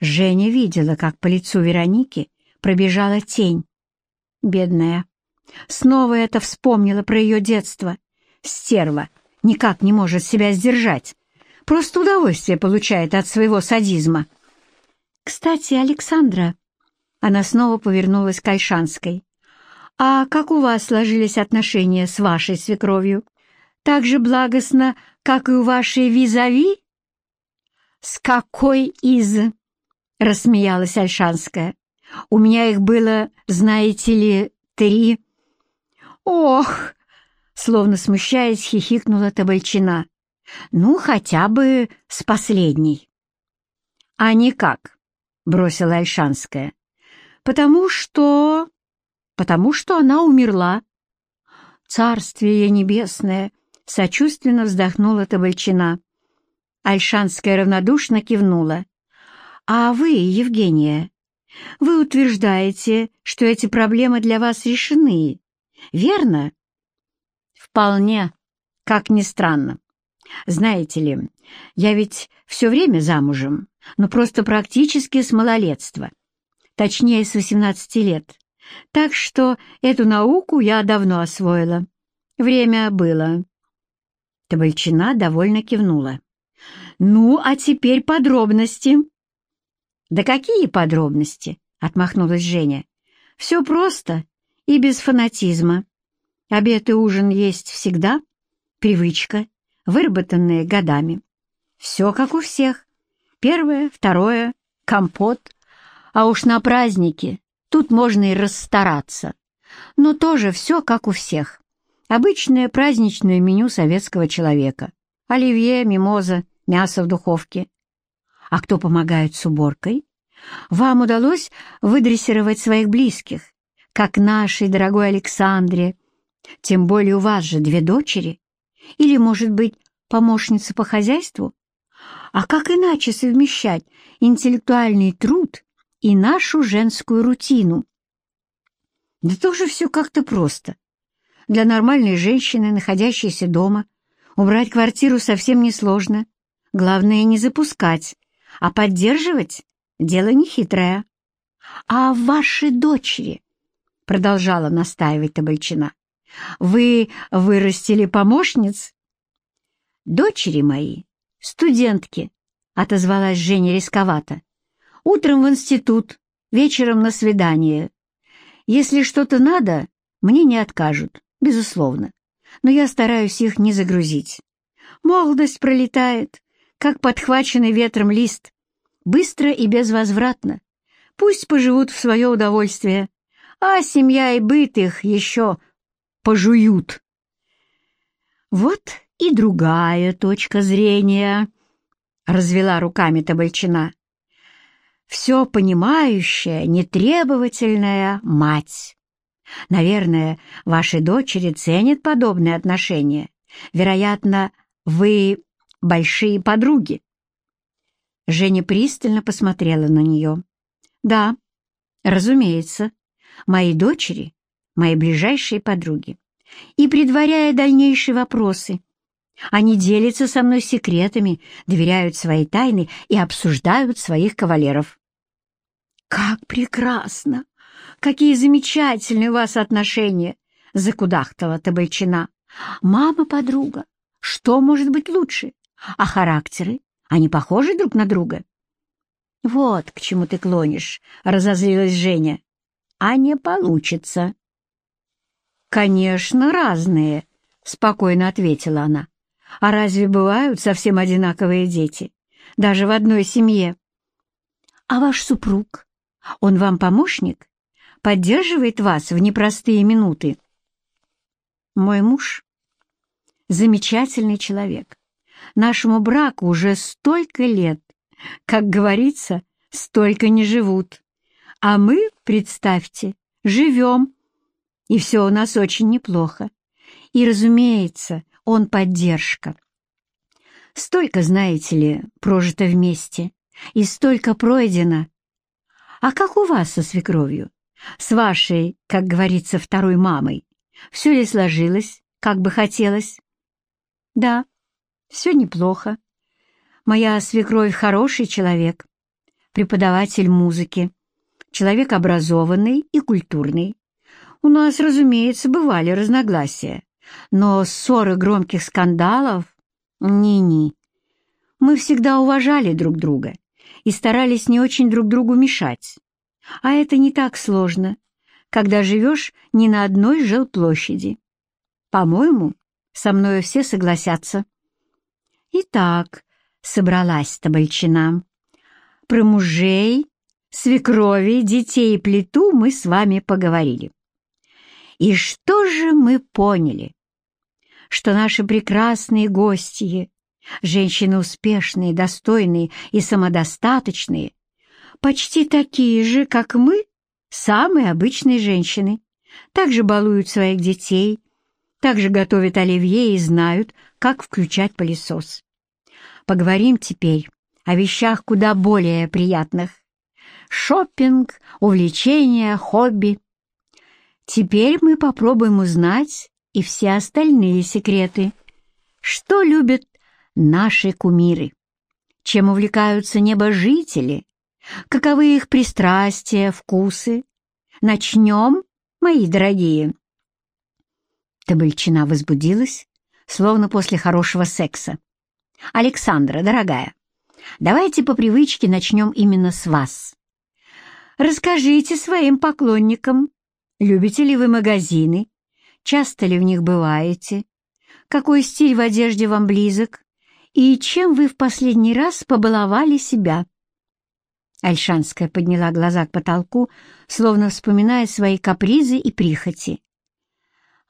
Женя видела, как по лицу Вероники пробежала тень. Бедная. Снова это вспомнила про ее детство. Стерва никак не может себя сдержать. Просто удовольствие получает от своего садизма. «Кстати, Александра...» Она снова повернулась к Альшанской. «А как у вас сложились отношения с вашей свекровью? Так же благостно, как и у вашей визави?» «С какой из?» — рассмеялась Альшанская. «У меня их было, знаете ли, три». «Ох!» — словно смущаясь, хихикнула Табальчина. «Ну, хотя бы с последней». «А никак», — бросила Альшанская. «Потому что... потому что она умерла». «Царствие небесное!» — сочувственно вздохнула Табальчина. Альшанская равнодушно кивнула. «А вы, Евгения, вы утверждаете, что эти проблемы для вас решены, верно?» «Вполне, как ни странно. Знаете ли, я ведь все время замужем, но просто практически с малолетства, точнее, с 18 лет. Так что эту науку я давно освоила. Время было». Табальчина довольно кивнула. «Ну, а теперь подробности». «Да какие подробности?» — отмахнулась Женя. «Все просто и без фанатизма. Обед и ужин есть всегда, привычка, выработанная годами. Все как у всех. Первое, второе, компот. А уж на праздники тут можно и расстараться. Но тоже все как у всех. Обычное праздничное меню советского человека. Оливье, мимоза, мясо в духовке. А кто помогает с уборкой? Вам удалось выдрессировать своих близких, как нашей дорогой Александре. Тем более у вас же две дочери. Или, может быть, помощница по хозяйству? А как иначе совмещать интеллектуальный труд и нашу женскую рутину? Да тоже все как-то просто. Для нормальной женщины, находящейся дома, убрать квартиру совсем несложно. Главное не запускать, а поддерживать — дело нехитрое. «А ваши дочери?» — продолжала настаивать Табальчина. «Вы вырастили помощниц?» «Дочери мои, студентки», — отозвалась Женя рисковато. «Утром в институт, вечером на свидание. Если что-то надо, мне не откажут, безусловно, но я стараюсь их не загрузить. Молодость пролетает, как подхваченный ветром лист, быстро и безвозвратно. Пусть поживут в свое удовольствие, а семья и быт их еще пожуют. Вот и другая точка зрения, — развела руками Табальчина. Все понимающая, нетребовательная мать. Наверное, ваши дочери ценят подобные отношения. Вероятно, вы большие подруги. Женя пристально посмотрела на нее. «Да, разумеется, мои дочери — мои ближайшие подруги. И, предваряя дальнейшие вопросы, они делятся со мной секретами, доверяют свои тайны и обсуждают своих кавалеров». «Как прекрасно! Какие замечательные у вас отношения!» — закудахтала Табальчина. «Мама-подруга, что может быть лучше? А характеры? Они похожи друг на друга? Вот к чему ты клонишь, разозлилась Женя. А не получится. Конечно, разные, спокойно ответила она. А разве бывают совсем одинаковые дети? Даже в одной семье. А ваш супруг? Он вам помощник? Поддерживает вас в непростые минуты? Мой муж — замечательный человек. Нашему браку уже столько лет. Как говорится, столько не живут. А мы, представьте, живем. И все у нас очень неплохо. И, разумеется, он поддержка. Столько, знаете ли, прожито вместе, и столько пройдено. А как у вас со свекровью? С вашей, как говорится, второй мамой? Все ли сложилось, как бы хотелось? Да, все неплохо. Моя свекровь хороший человек. преподаватель музыки, человек образованный и культурный. У нас, разумеется, бывали разногласия, но ссоры громких скандалов — ни-ни. Мы всегда уважали друг друга и старались не очень друг другу мешать. А это не так сложно, когда живешь не на одной жилплощади. По-моему, со мною все согласятся. Итак, собралась Табальчина. Про мужей, свекрови, детей и плиту мы с вами поговорили. И что же мы поняли? Что наши прекрасные гости, женщины успешные, достойные и самодостаточные, почти такие же, как мы, самые обычные женщины, также балуют своих детей, также готовят оливье и знают, как включать пылесос. Поговорим теперь о вещах куда более приятных. Шоппинг, увлечения, хобби. Теперь мы попробуем узнать и все остальные секреты. Что любят наши кумиры? Чем увлекаются небожители? Каковы их пристрастия, вкусы? Начнем, мои дорогие. Табыльчина возбудилась, словно после хорошего секса. «Александра, дорогая, давайте по привычке начнем именно с вас. Расскажите своим поклонникам, любите ли вы магазины, часто ли в них бываете, какой стиль в одежде вам близок и чем вы в последний раз побаловали себя». Альшанская подняла глаза к потолку, словно вспоминая свои капризы и прихоти.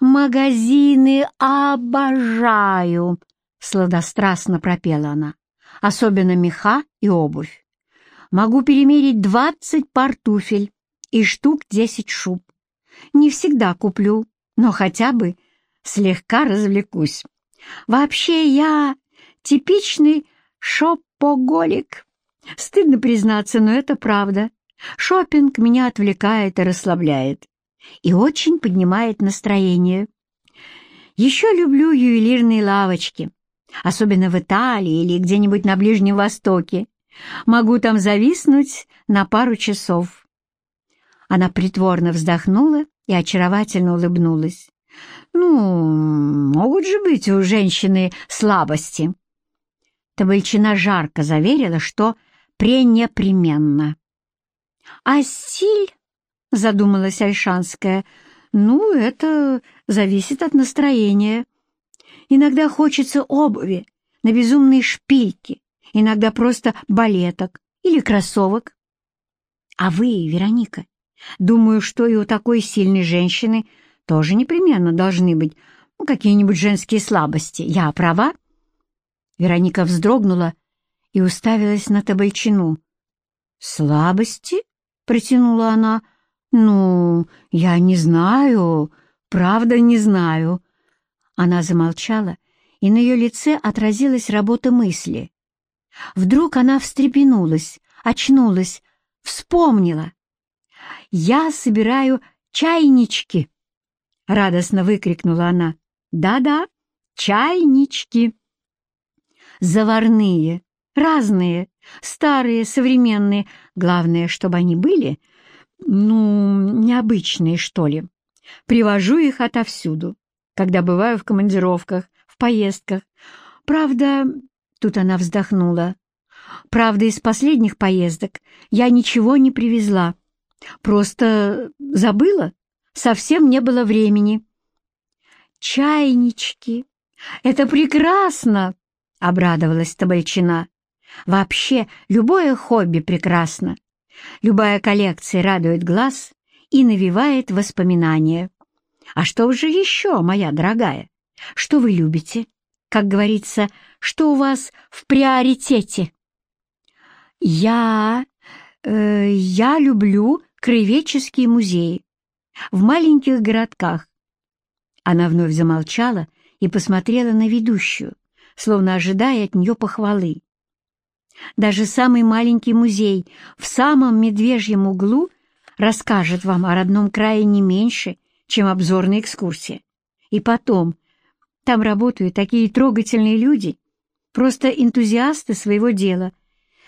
«Магазины обожаю!» — сладострастно пропела она. «Особенно меха и обувь. Могу перемерить двадцать пар туфель и штук десять шуб. Не всегда куплю, но хотя бы слегка развлекусь. Вообще я типичный шопоголик. Стыдно признаться, но это правда. Шопинг меня отвлекает и расслабляет. И очень поднимает настроение. Еще люблю ювелирные лавочки, особенно в Италии или где-нибудь на Ближнем Востоке. Могу там зависнуть на пару часов. Она притворно вздохнула и очаровательно улыбнулась. «Ну, могут же быть у женщины слабости». Табальчина жарко заверила, что пренепременно. «А стиль?» — задумалась Альшанская. «Ну, это зависит от настроения. Иногда хочется обуви на безумные шпильки, иногда просто балеток или кроссовок. А вы, Вероника, думаю, что и у такой сильной женщины тоже непременно должны быть ну, какие-нибудь женские слабости. Я права?» Вероника вздрогнула и уставилась на табальчину. «Слабости?» — протянула она. «Ну, я не знаю, правда не знаю». Она замолчала, и на ее лице отразилась работа мысли. Вдруг она встрепенулась, очнулась, вспомнила. «Я собираю чайнички!» — радостно выкрикнула она. «Да-да, чайнички!» Заварные, разные, старые, современные. Главное, чтобы они были, ну, необычные, что ли. Привожу их отовсюду, когда бываю в командировках, в поездках. Правда, тут она вздохнула, правда, из последних поездок я ничего не привезла. Просто забыла, совсем не было времени. Чайнички, это прекрасно! — обрадовалась Табальчина. «Вообще, любое хобби прекрасно. Любая коллекция радует глаз и навевает воспоминания. А что же еще, моя дорогая? Что вы любите? Как говорится, что у вас в приоритете?» «Я... Э, я люблю краеведческие музеи в маленьких городках». Она вновь замолчала и посмотрела на ведущую словно ожидая от нее похвалы. Даже самый маленький музей в самом медвежьем углу расскажет вам о родном крае не меньше, чем обзорная экскурсия. И потом, там работают такие трогательные люди, просто энтузиасты своего дела,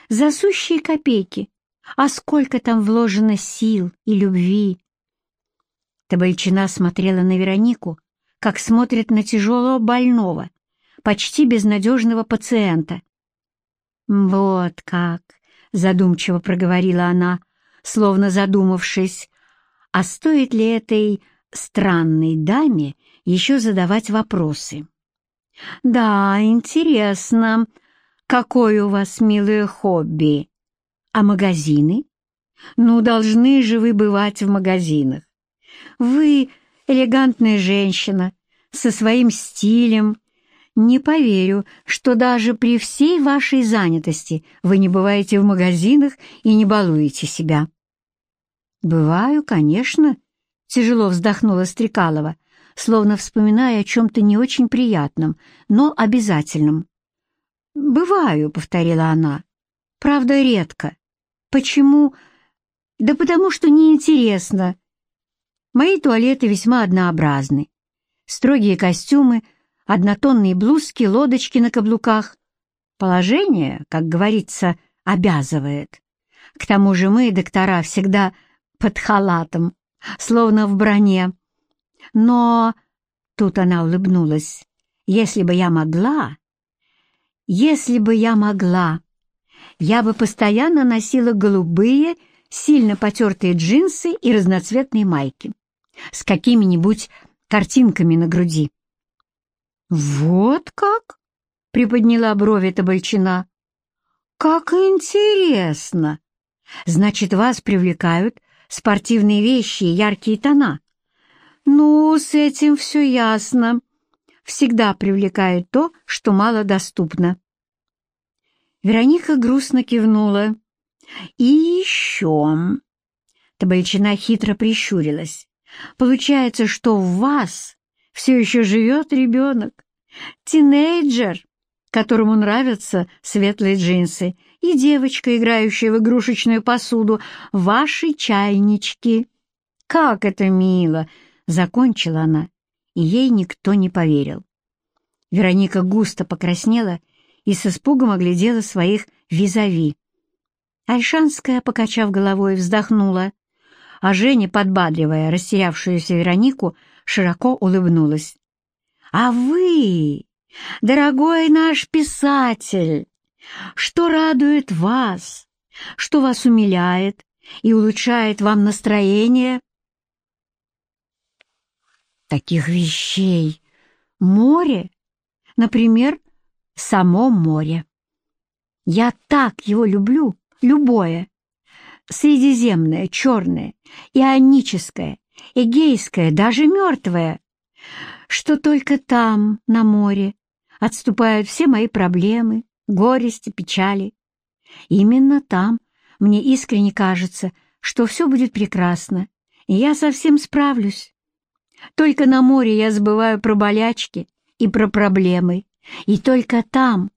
за сущие копейки, А сколько там вложено сил и любви! Табальчина смотрела на Веронику, как смотрит на тяжелого больного, почти безнадежного пациента. «Вот как!» — задумчиво проговорила она, словно задумавшись, а стоит ли этой странной даме еще задавать вопросы? «Да, интересно, какое у вас милое хобби? А магазины? Ну, должны же вы бывать в магазинах. Вы элегантная женщина, со своим стилем. Не поверю, что даже при всей вашей занятости вы не бываете в магазинах и не балуете себя. «Бываю, конечно», — тяжело вздохнула Стрекалова, словно вспоминая о чем-то не очень приятном, но обязательном. «Бываю», — повторила она, — «правда, редко. Почему? Да потому что неинтересно. Мои туалеты весьма однообразны. Строгие костюмы, однотонные блузки, лодочки на каблуках. Положение, как говорится, обязывает. К тому же мы, доктора, всегда под халатом, словно в броне. Но тут она улыбнулась. Если бы я могла, если бы я могла, я бы постоянно носила голубые, сильно потертые джинсы и разноцветные майки с какими-нибудь картинками на груди. «Вот как?» — приподняла брови Табальчина. «Как интересно! Значит, вас привлекают спортивные вещи и яркие тона. Ну, с этим все ясно. Всегда привлекает то, что мало доступно. Вероника грустно кивнула. «И еще...» Табальчина хитро прищурилась. «Получается, что в вас все еще живет ребенок, тинейджер, которому нравятся светлые джинсы, и девочка, играющая в игрушечную посуду, ваши чайнички. Как это мило!» — закончила она, и ей никто не поверил. Вероника густо покраснела и с испугом оглядела своих визави. Альшанская, покачав головой, вздохнула, а Женя, подбадривая растерявшуюся Веронику, широко улыбнулась. «А вы, дорогой наш писатель, что радует вас, что вас умиляет и улучшает вам настроение?» Таких вещей море, например, само море. Я так его люблю, любое. Средиземное, черное, ионическое, эгейское, даже мертвое, что только там, на море, отступают все мои проблемы, горести, печали. Именно там мне искренне кажется, что все будет прекрасно, и я совсем справлюсь. Только на море я забываю про болячки и про проблемы, и только там,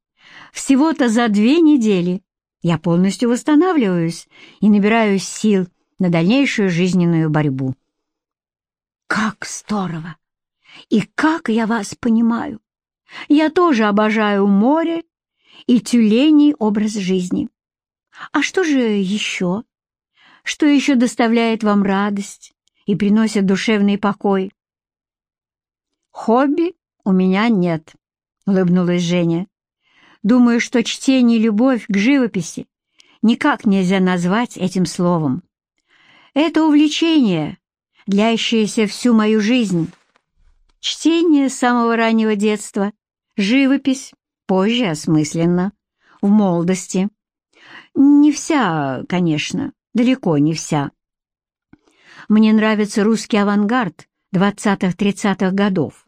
всего-то за две недели, я полностью восстанавливаюсь и набираюсь сил на дальнейшую жизненную борьбу. Как здорово! И как я вас понимаю! Я тоже обожаю море и тюленей образ жизни. А что же еще? Что еще доставляет вам радость и приносит душевный покой? Хобби у меня нет, — улыбнулась Женя. «Думаю, что чтение и любовь к живописи никак нельзя назвать этим словом. Это увлечение, длящееся всю мою жизнь. Чтение с самого раннего детства, живопись позже осмысленно, в молодости. Не вся, конечно, далеко не вся. Мне нравится русский авангард 20-30-х годов.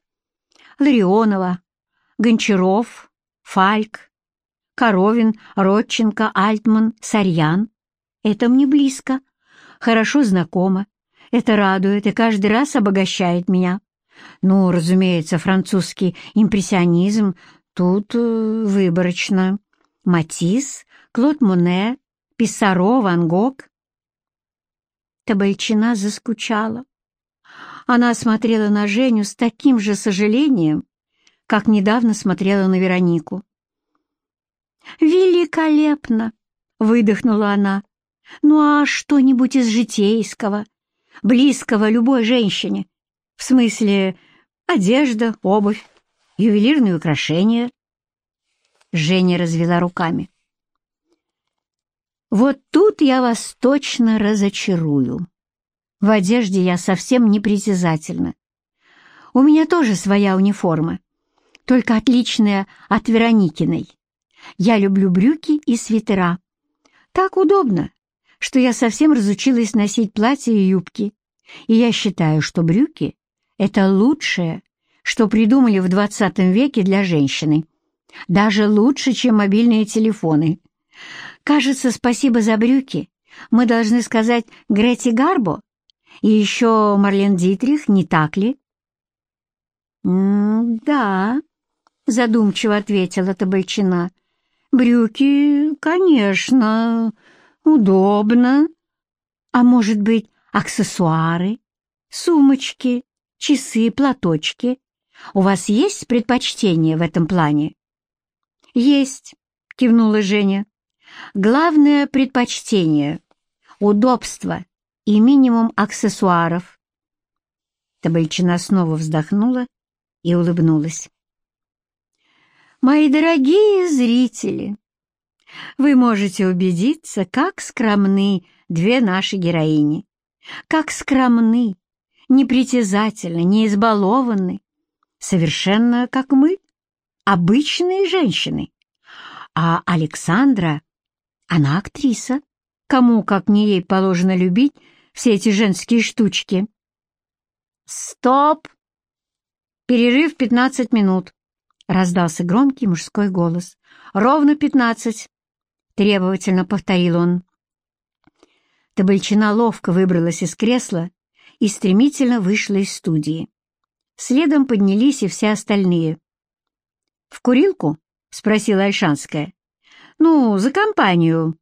Ларионова, Гончаров, Фальк, Коровин, Родченко, Альтман, Сарьян. Это мне близко, хорошо знакомо. Это радует и каждый раз обогащает меня. Ну, разумеется, французский импрессионизм тут э, выборочно. Матисс, Клод Моне, Писсаро, Ван Гог. Табальчина заскучала. Она смотрела на Женю с таким же сожалением, как недавно смотрела на Веронику. «Великолепно!» — выдохнула она. Ну а что-нибудь из житейского, близкого любой женщине? В смысле, одежда, обувь, ювелирные украшения?» Женя развела руками. «Вот тут я вас точно разочарую. В одежде я совсем не притязательна. У меня тоже своя униформа, только отличная от Вероникиной. Я люблю брюки и свитера. Так удобно, что я совсем разучилась носить платья и юбки. И я считаю, что брюки — это лучшее, что придумали в 20 веке для женщины. Даже лучше, чем мобильные телефоны. Кажется, спасибо за брюки. Мы должны сказать Грети Гарбо и еще Марлен Дитрих, не так ли? «Да», — задумчиво ответила Табальчина. «Брюки, конечно, удобно. А может быть, аксессуары, сумочки, часы, платочки? У вас есть предпочтение в этом плане?» «Есть», — кивнула Женя. «Главное предпочтение — удобство и минимум аксессуаров». Табальчина снова вздохнула и улыбнулась. «Мои дорогие зрители, вы можете убедиться, как скромны две наши героини, как скромны, непритязательны, не избалованы, совершенно как мы, обычные женщины. А Александра, она актриса, кому, как не ей, положено любить все эти женские штучки. «Стоп!» «Перерыв пятнадцать минут», — раздался громкий мужской голос. «Ровно пятнадцать», — требовательно повторил он. Табальчина ловко выбралась из кресла и стремительно вышла из студии. Следом поднялись и все остальные. «В курилку?» — спросила Альшанская. «Ну, за компанию.